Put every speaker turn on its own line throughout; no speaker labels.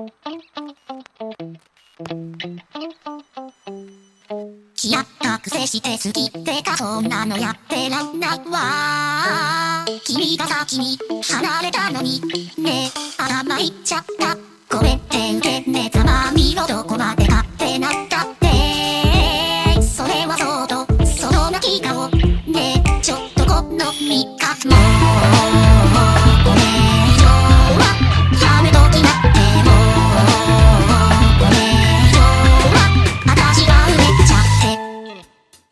やったくして好きってかそんなのやってらんな。いわ君が先に離れたのに。ねえ頭いっちゃったこれって受け目ざまみろどこまで勝手なった。ってそれはそうと。その泣き顔ねえちょっとこの3日も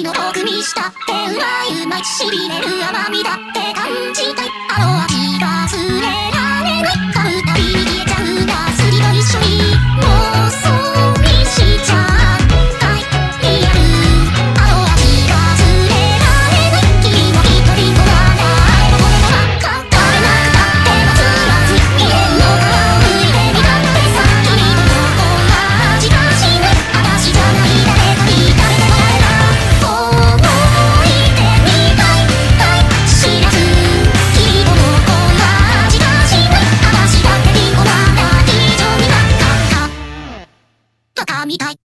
の奥にしたってうまいうまいしびれみたい。